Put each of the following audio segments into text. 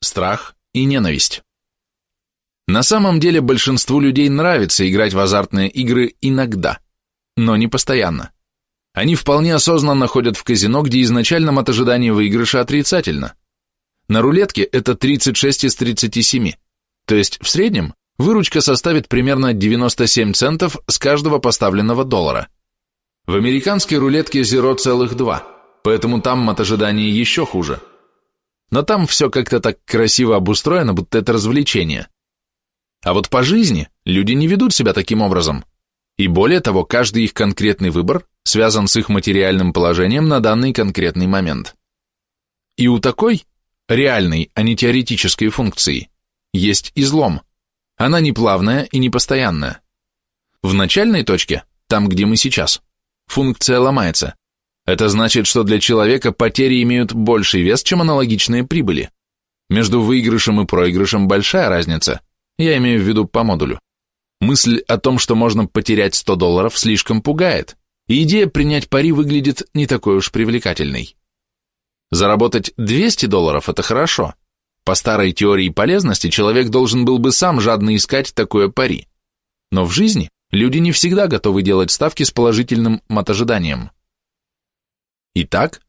страх и ненависть. На самом деле большинству людей нравится играть в азартные игры иногда, но не постоянно. Они вполне осознанно ходят в казино, где изначально от ожидания выигрыша отрицательно. На рулетке это 36 из 37, то есть в среднем выручка составит примерно 97 центов с каждого поставленного доллара. В американской рулетке 0,2, поэтому там от ожидания еще хуже. Но там все как-то так красиво обустроено, будто это развлечение. А вот по жизни люди не ведут себя таким образом. И более того, каждый их конкретный выбор связан с их материальным положением на данный конкретный момент. И у такой, реальной, а не теоретической функции, есть излом. Она не плавная и не постоянная. В начальной точке, там, где мы сейчас, функция ломается. Это значит, что для человека потери имеют больший вес, чем аналогичные прибыли. Между выигрышем и проигрышем большая разница, я имею в виду по модулю. Мысль о том, что можно потерять 100 долларов, слишком пугает, и идея принять пари выглядит не такой уж привлекательной. Заработать 200 долларов – это хорошо. По старой теории полезности человек должен был бы сам жадно искать такое пари. Но в жизни люди не всегда готовы делать ставки с положительным мотожиданием. Итак,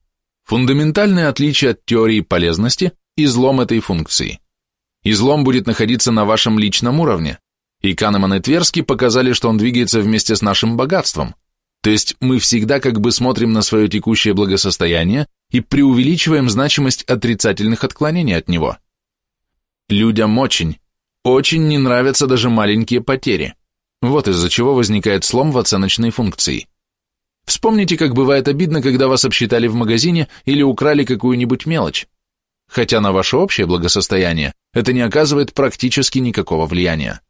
фундаментальное отличие от теории полезности – излом этой функции. Излом будет находиться на вашем личном уровне, и Канеман и Тверски показали, что он двигается вместе с нашим богатством. То есть мы всегда как бы смотрим на свое текущее благосостояние и преувеличиваем значимость отрицательных отклонений от него. Людям очень, очень не нравятся даже маленькие потери. Вот из-за чего возникает слом в оценочной функции. Вспомните, как бывает обидно, когда вас обсчитали в магазине или украли какую-нибудь мелочь. Хотя на ваше общее благосостояние это не оказывает практически никакого влияния.